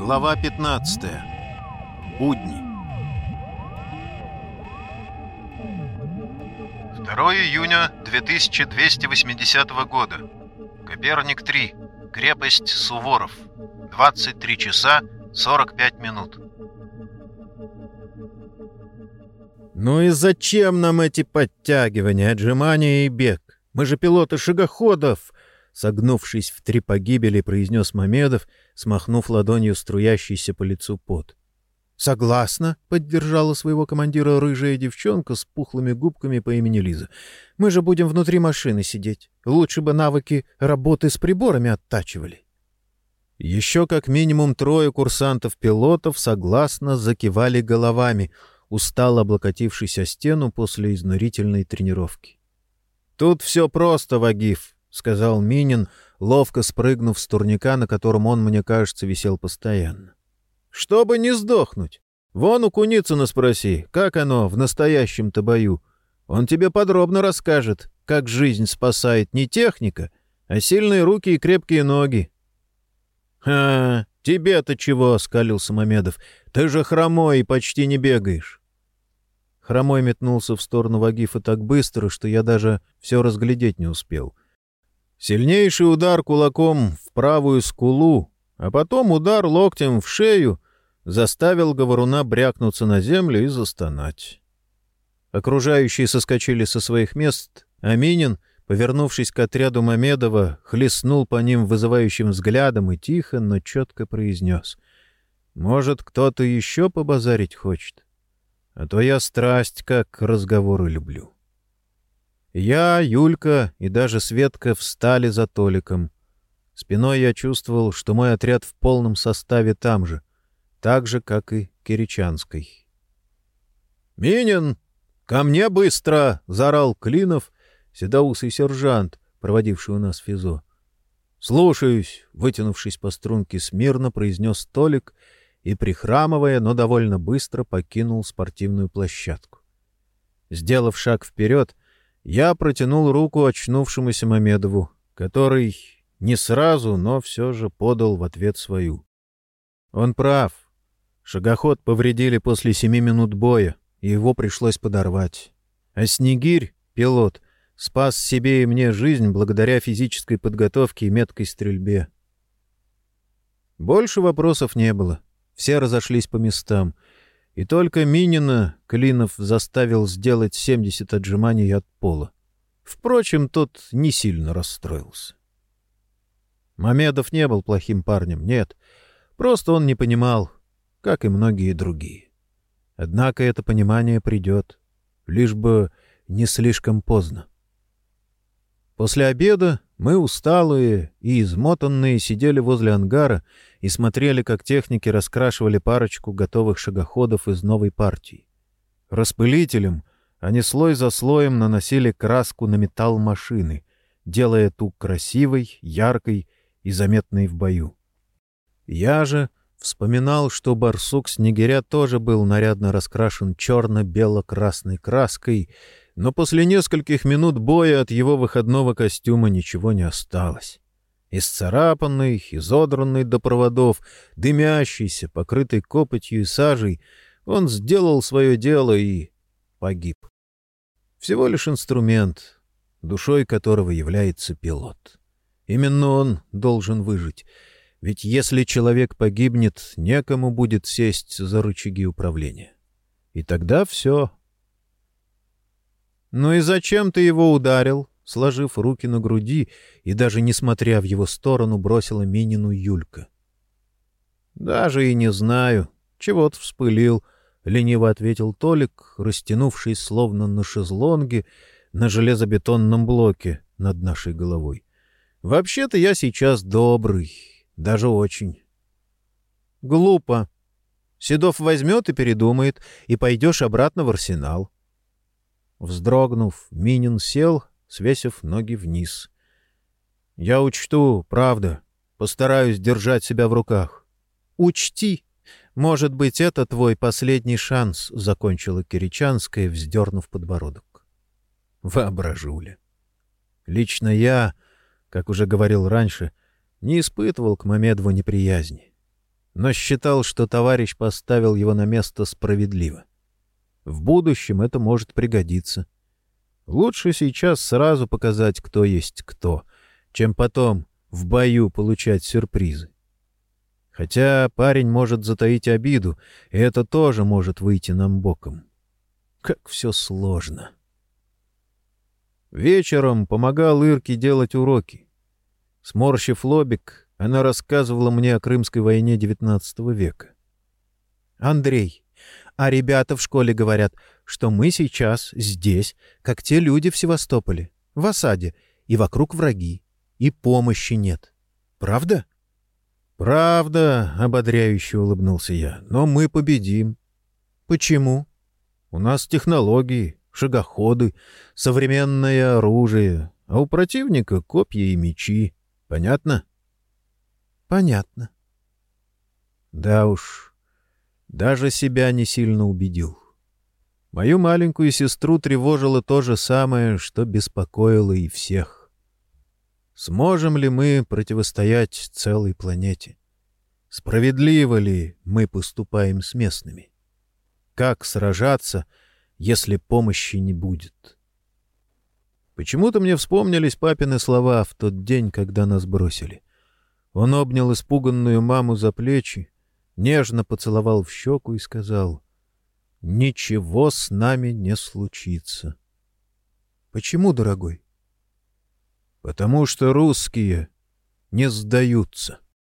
Глава 15. Будни. 2 июня 2280 года. Коперник 3. Крепость Суворов. 23 часа 45 минут. «Ну и зачем нам эти подтягивания, отжимания и бег? Мы же пилоты шагоходов!» Согнувшись в три погибели, произнес Мамедов, смахнув ладонью струящийся по лицу пот. «Согласна», — поддержала своего командира рыжая девчонка с пухлыми губками по имени Лиза. «Мы же будем внутри машины сидеть. Лучше бы навыки работы с приборами оттачивали». Еще как минимум трое курсантов-пилотов согласно закивали головами, устало облокотившись о стену после изнурительной тренировки. «Тут все просто, Вагиф», — сказал Минин, ловко спрыгнув с турника, на котором он, мне кажется, висел постоянно. «Чтобы не сдохнуть. Вон у Куницына спроси, как оно в настоящем-то бою. Он тебе подробно расскажет, как жизнь спасает не техника, а сильные руки и крепкие ноги». «Ха, тебе-то чего?» — скалился Мамедов. «Ты же хромой и почти не бегаешь». Хромой метнулся в сторону Вагифа так быстро, что я даже все разглядеть не успел. Сильнейший удар кулаком в правую скулу, а потом удар локтем в шею заставил говоруна брякнуться на землю и застонать. Окружающие соскочили со своих мест, а Минин, повернувшись к отряду Мамедова, хлестнул по ним вызывающим взглядом и тихо, но четко произнес. «Может, кто-то еще побазарить хочет? А то я страсть как разговоры люблю». Я, Юлька и даже Светка встали за Толиком. Спиной я чувствовал, что мой отряд в полном составе там же, так же, как и Киричанской. «Минин, ко мне быстро!» — заорал Клинов, седоусый сержант, проводивший у нас физо. «Слушаюсь!» — вытянувшись по струнке смирно, произнес Толик и, прихрамывая, но довольно быстро покинул спортивную площадку. Сделав шаг вперед, я протянул руку очнувшемуся Мамедову, который не сразу, но все же подал в ответ свою. Он прав. Шагоход повредили после семи минут боя, и его пришлось подорвать. А Снегирь, пилот, спас себе и мне жизнь благодаря физической подготовке и меткой стрельбе. Больше вопросов не было. Все разошлись по местам — и только Минина Клинов заставил сделать 70 отжиманий от пола. Впрочем, тот не сильно расстроился. Мамедов не был плохим парнем, нет. Просто он не понимал, как и многие другие. Однако это понимание придет, лишь бы не слишком поздно. После обеда мы, усталые и измотанные, сидели возле ангара и смотрели, как техники раскрашивали парочку готовых шагоходов из новой партии. Распылителем они слой за слоем наносили краску на металл машины, делая ту красивой, яркой и заметной в бою. Я же вспоминал, что барсук Снегиря тоже был нарядно раскрашен черно-бело-красной краской — но после нескольких минут боя от его выходного костюма ничего не осталось. Исцарапанный, изодранный до проводов, дымящийся, покрытый копотью и сажей, он сделал свое дело и погиб. Всего лишь инструмент, душой которого является пилот. Именно он должен выжить, ведь если человек погибнет, некому будет сесть за рычаги управления. И тогда все «Ну и зачем ты его ударил?» Сложив руки на груди и даже не смотря в его сторону, бросила Минину Юлька. «Даже и не знаю. Чего-то вспылил», — лениво ответил Толик, растянувшись словно на шезлонге на железобетонном блоке над нашей головой. «Вообще-то я сейчас добрый, даже очень». «Глупо. Седов возьмет и передумает, и пойдешь обратно в арсенал. Вздрогнув, Минин сел, свесив ноги вниз. — Я учту, правда. Постараюсь держать себя в руках. — Учти. Может быть, это твой последний шанс, — закончила Киричанская, вздернув подбородок. Воображу ли. Лично я, как уже говорил раньше, не испытывал к Мамедову неприязни. но считал, что товарищ поставил его на место справедливо. В будущем это может пригодиться. Лучше сейчас сразу показать, кто есть кто, чем потом в бою получать сюрпризы. Хотя парень может затаить обиду, и это тоже может выйти нам боком. Как все сложно. Вечером помогал Ирке делать уроки. Сморщив лобик, она рассказывала мне о Крымской войне XIX века. «Андрей, а ребята в школе говорят, что мы сейчас здесь, как те люди в Севастополе, в осаде, и вокруг враги, и помощи нет. Правда?» «Правда», — ободряюще улыбнулся я, — «но мы победим». «Почему?» «У нас технологии, шагоходы, современное оружие, а у противника копья и мечи. Понятно? Понятно. Да уж, даже себя не сильно убедил. Мою маленькую сестру тревожило то же самое, что беспокоило и всех. Сможем ли мы противостоять целой планете? Справедливо ли мы поступаем с местными? Как сражаться — если помощи не будет. Почему-то мне вспомнились папины слова в тот день, когда нас бросили. Он обнял испуганную маму за плечи, нежно поцеловал в щеку и сказал, «Ничего с нами не случится». «Почему, дорогой?» «Потому что русские не сдаются».